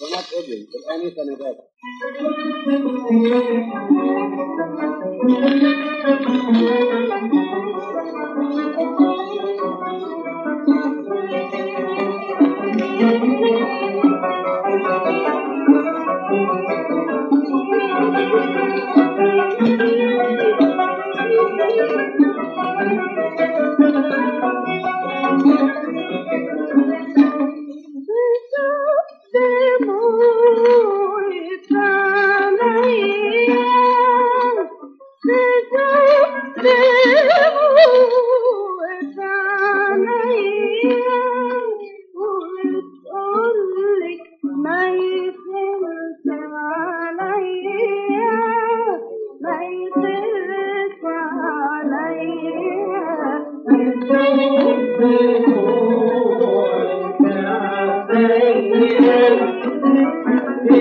እውነት ሁሉም ጠቃሚ ሰነዳት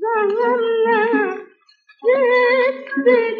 Zamanla gittin